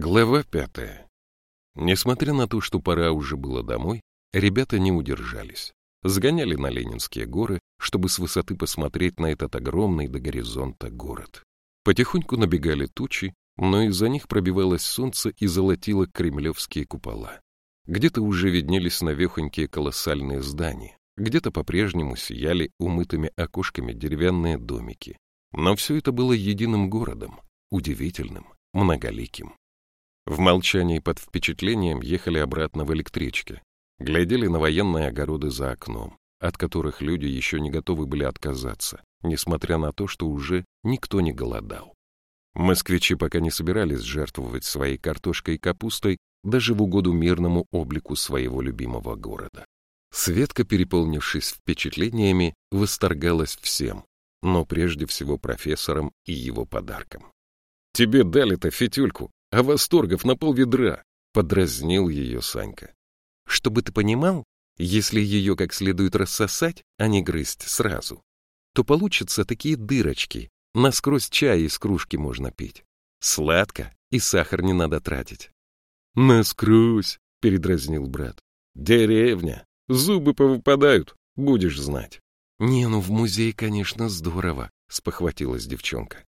Глава пятая. Несмотря на то, что пора уже было домой, ребята не удержались. Сгоняли на Ленинские горы, чтобы с высоты посмотреть на этот огромный до горизонта город. Потихоньку набегали тучи, но из-за них пробивалось солнце и золотило кремлевские купола. Где-то уже виднелись навехонькие колоссальные здания, где-то по-прежнему сияли умытыми окошками деревянные домики. Но все это было единым городом, удивительным, многоликим. В молчании под впечатлением ехали обратно в электричке, глядели на военные огороды за окном, от которых люди еще не готовы были отказаться, несмотря на то, что уже никто не голодал. Москвичи пока не собирались жертвовать своей картошкой и капустой даже в угоду мирному облику своего любимого города. Светка, переполнившись впечатлениями, восторгалась всем, но прежде всего профессором и его подарком. «Тебе дали-то фитюльку, а восторгов на полведра, — подразнил ее Санька. — Чтобы ты понимал, если ее как следует рассосать, а не грызть сразу, то получатся такие дырочки, насквозь чай из кружки можно пить. Сладко, и сахар не надо тратить. — Насквозь, — передразнил брат. — Деревня, зубы повыпадают, будешь знать. — Не, ну в музее, конечно, здорово, — спохватилась девчонка.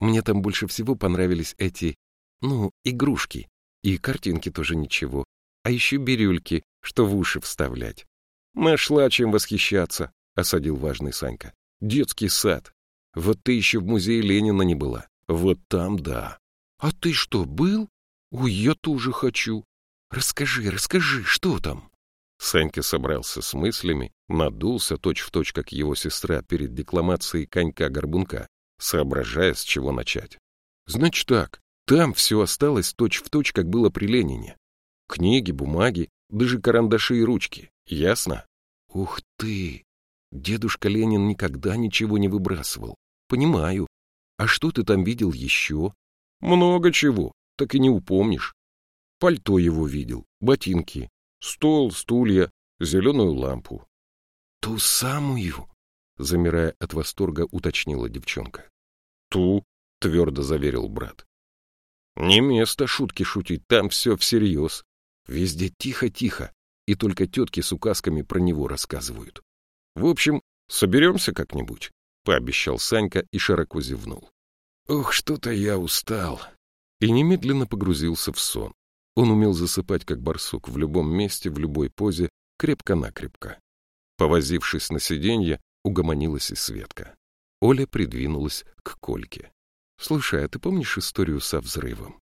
Мне там больше всего понравились эти ну, игрушки. И картинки тоже ничего. А еще бирюльки, что в уши вставлять. Нашла чем восхищаться, — осадил важный Санька. Детский сад. Вот ты еще в музее Ленина не была. Вот там да. А ты что, был? Ой, я тоже хочу. Расскажи, расскажи, что там? Санька собрался с мыслями, надулся точь-в-точь, точь, как его сестра перед декламацией конька-горбунка, соображая, с чего начать. Значит так, там все осталось точь-в-точь, точь, как было при Ленине. Книги, бумаги, даже карандаши и ручки. Ясно? Ух ты! Дедушка Ленин никогда ничего не выбрасывал. Понимаю. А что ты там видел еще? Много чего, так и не упомнишь. Пальто его видел, ботинки, стол, стулья, зеленую лампу. Ту самую? Замирая от восторга, уточнила девчонка. Ту, твердо заверил брат. Не место шутки шутить, там все всерьез. Везде тихо-тихо, и только тетки с указками про него рассказывают. В общем, соберемся как-нибудь, — пообещал Санька и широко зевнул. Ох, что-то я устал. И немедленно погрузился в сон. Он умел засыпать, как барсук, в любом месте, в любой позе, крепко-накрепко. Повозившись на сиденье, угомонилась и Светка. Оля придвинулась к Кольке. Слушай, а ты помнишь историю со взрывом?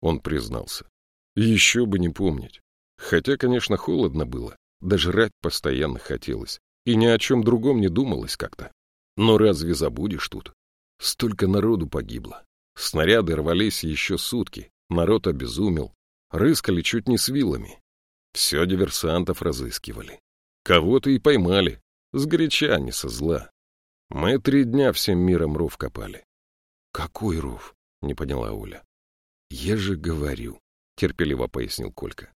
Он признался. Еще бы не помнить. Хотя, конечно, холодно было, даже жрать постоянно хотелось, и ни о чем другом не думалось как-то. Но разве забудешь тут? Столько народу погибло. Снаряды рвались еще сутки, народ обезумел, рыскали чуть не с вилами. Все диверсантов разыскивали. Кого-то и поймали, сгоряча, не со зла. Мы три дня всем миром ров копали. «Какой ров?» — не поняла Оля. «Я же говорю», — терпеливо пояснил Колька.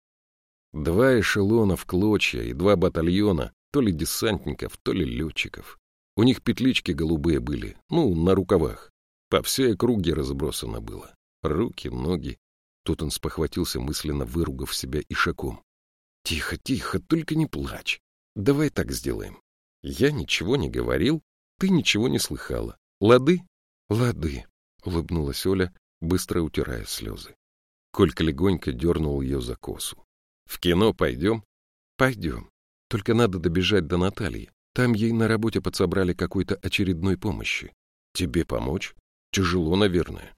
«Два эшелона в клочья и два батальона, то ли десантников, то ли летчиков. У них петлички голубые были, ну, на рукавах. По всей округе разбросано было. Руки, ноги. Тут он спохватился, мысленно выругав себя ишаком. «Тихо, тихо, только не плачь. Давай так сделаем. Я ничего не говорил, ты ничего не слыхала. Лады?» Лады, улыбнулась Оля, быстро утирая слезы. Колька легонько дернул ее за косу. В кино пойдем? Пойдем. Только надо добежать до Натальи. Там ей на работе подсобрали какой-то очередной помощи. Тебе помочь? Тяжело, наверное.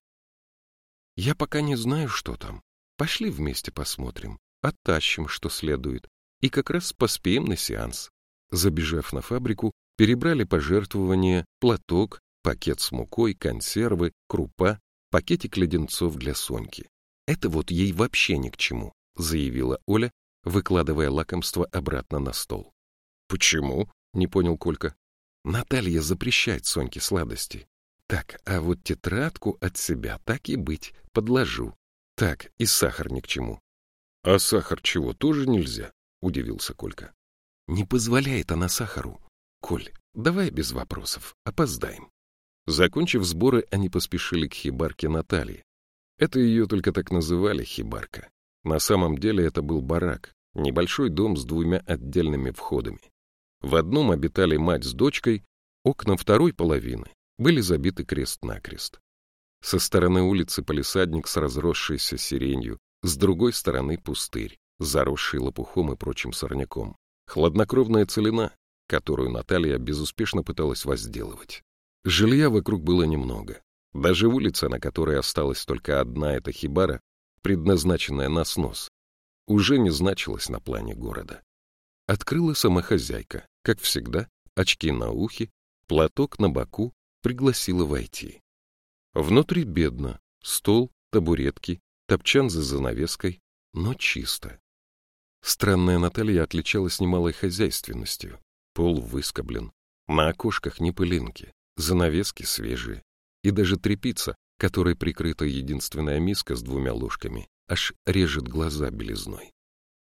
Я пока не знаю, что там. Пошли вместе посмотрим, оттащим, что следует, и как раз поспеем на сеанс. Забежав на фабрику, перебрали пожертвования, платок, пакет с мукой, консервы, крупа, пакетик леденцов для Соньки. Это вот ей вообще ни к чему, заявила Оля, выкладывая лакомство обратно на стол. Почему? не понял Колька. Наталья запрещает Соньке сладости. Так, а вот тетрадку от себя так и быть, подложу. Так, и сахар ни к чему. А сахар чего, тоже нельзя? Удивился Колька. Не позволяет она сахару. Коль, давай без вопросов, опоздаем. Закончив сборы, они поспешили к хибарке Натальи. Это ее только так называли хибарка. На самом деле это был барак, небольшой дом с двумя отдельными входами. В одном обитали мать с дочкой, окна второй половины были забиты крест-накрест. Со стороны улицы полисадник с разросшейся сиренью, с другой стороны пустырь, заросший лопухом и прочим сорняком. Хладнокровная целина, которую Наталья безуспешно пыталась возделывать. Жилья вокруг было немного. Даже улица, на которой осталась только одна эта хибара, предназначенная на снос, уже не значилась на плане города. Открыла сама хозяйка, как всегда, очки на ухе, платок на боку, пригласила войти. Внутри бедно, стол, табуретки, топчан за занавеской, но чисто. Странная Наталья отличалась немалой хозяйственностью. Пол выскоблен, на окошках не пылинки, занавески свежие, и даже трепица, которой прикрыта единственная миска с двумя ложками, аж режет глаза белизной.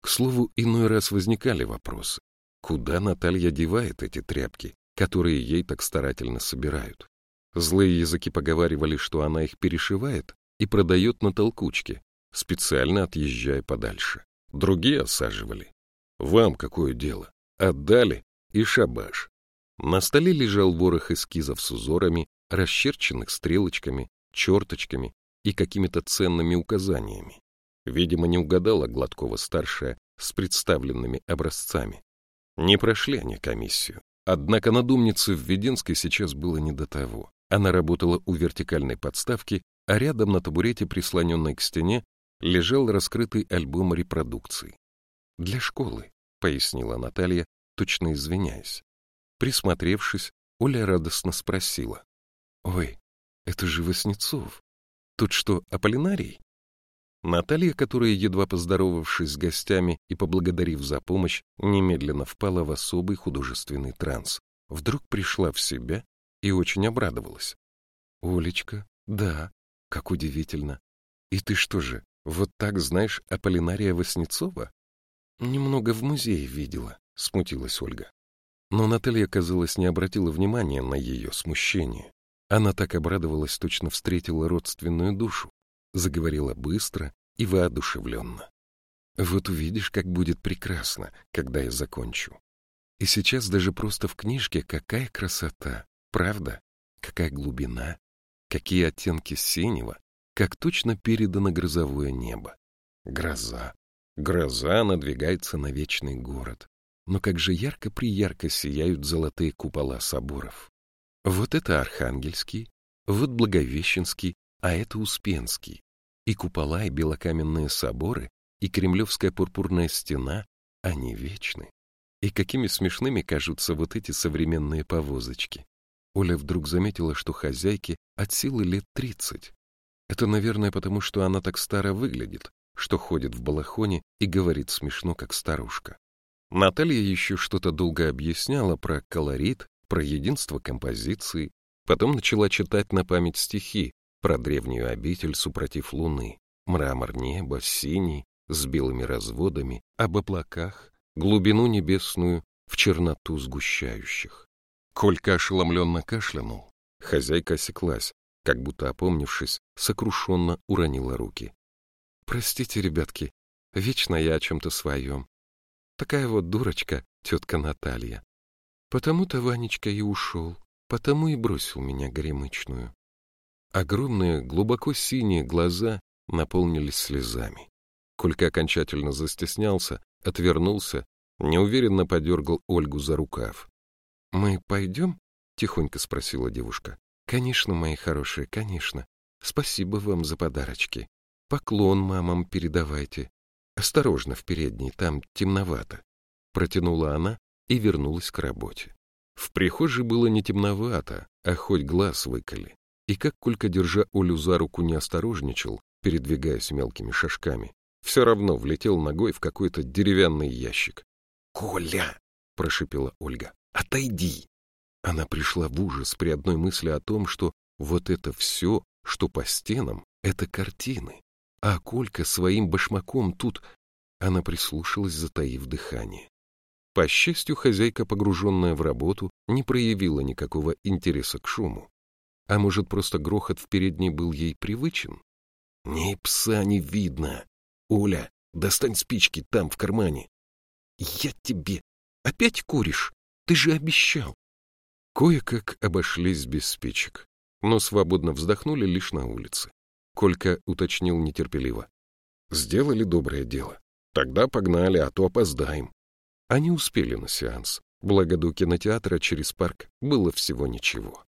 К слову, иной раз возникали вопросы. Куда Наталья девает эти тряпки, которые ей так старательно собирают? Злые языки поговаривали, что она их перешивает и продает на толкучке, специально отъезжая подальше. Другие осаживали. Вам какое дело? Отдали и шабаш. На столе лежал ворох эскизов с узорами, расчерченных стрелочками, черточками и какими-то ценными указаниями. Видимо, не угадала Гладкова-старшая с представленными образцами. Не прошли они комиссию. Однако надумнице в Веденской сейчас было не до того. Она работала у вертикальной подставки, а рядом на табурете, прислоненной к стене, лежал раскрытый альбом репродукций. «Для школы», — пояснила Наталья, точно извиняясь. Присмотревшись, Оля радостно спросила. «Ой, это же Васнецов. Тут что, Аполлинарий?» Наталья, которая, едва поздоровавшись с гостями и поблагодарив за помощь, немедленно впала в особый художественный транс, вдруг пришла в себя и очень обрадовалась. «Олечка, да, как удивительно. И ты что же, вот так знаешь Аполлинария Васнецова?» «Немного в музее видела», — смутилась Ольга. Но Наталья, казалось, не обратила внимания на ее смущение. Она так обрадовалась, точно встретила родственную душу заговорила быстро и воодушевленно. Вот увидишь, как будет прекрасно, когда я закончу. И сейчас даже просто в книжке какая красота, правда? Какая глубина, какие оттенки синего, как точно передано грозовое небо. Гроза. Гроза надвигается на вечный город. Но как же ярко-приярко сияют золотые купола соборов. Вот это Архангельский, вот Благовещенский, а это Успенский. И купола, и белокаменные соборы, и кремлевская пурпурная стена, они вечны. И какими смешными кажутся вот эти современные повозочки. Оля вдруг заметила, что хозяйке от силы лет тридцать. Это, наверное, потому что она так старо выглядит, что ходит в балахоне и говорит смешно, как старушка. Наталья еще что-то долго объясняла про колорит, про единство композиции, потом начала читать на память стихи, про древнюю обитель супротив луны, мрамор неба, синий, с белыми разводами, об облаках, глубину небесную в черноту сгущающих. Колька ошеломленно кашлянул, хозяйка осеклась, как будто опомнившись, сокрушенно уронила руки. «Простите, ребятки, вечно я о чем-то своем. Такая вот дурочка, тетка Наталья. Потому-то Ванечка и ушел, потому и бросил меня горемычную. Огромные, глубоко синие глаза наполнились слезами. Колька окончательно застеснялся, отвернулся, неуверенно подергал Ольгу за рукав. — Мы пойдем? — тихонько спросила девушка. — Конечно, мои хорошие, конечно. Спасибо вам за подарочки. Поклон мамам передавайте. Осторожно в передней, там темновато. Протянула она и вернулась к работе. В прихожей было не темновато, а хоть глаз выколи. И как Колька, держа Олю за руку, не осторожничал, передвигаясь мелкими шажками, все равно влетел ногой в какой-то деревянный ящик. «Коля!» — прошипела Ольга. «Отойди!» Она пришла в ужас при одной мысли о том, что вот это все, что по стенам, — это картины. А Колька своим башмаком тут... Она прислушалась, затаив дыхание. По счастью, хозяйка, погруженная в работу, не проявила никакого интереса к шуму. А может, просто грохот в передней был ей привычен? Ни пса не видно. Оля, достань спички там, в кармане. Я тебе... Опять куришь? Ты же обещал. Кое-как обошлись без спичек, но свободно вздохнули лишь на улице. Колька уточнил нетерпеливо. Сделали доброе дело. Тогда погнали, а то опоздаем. Они успели на сеанс. Благо до кинотеатра через парк было всего ничего.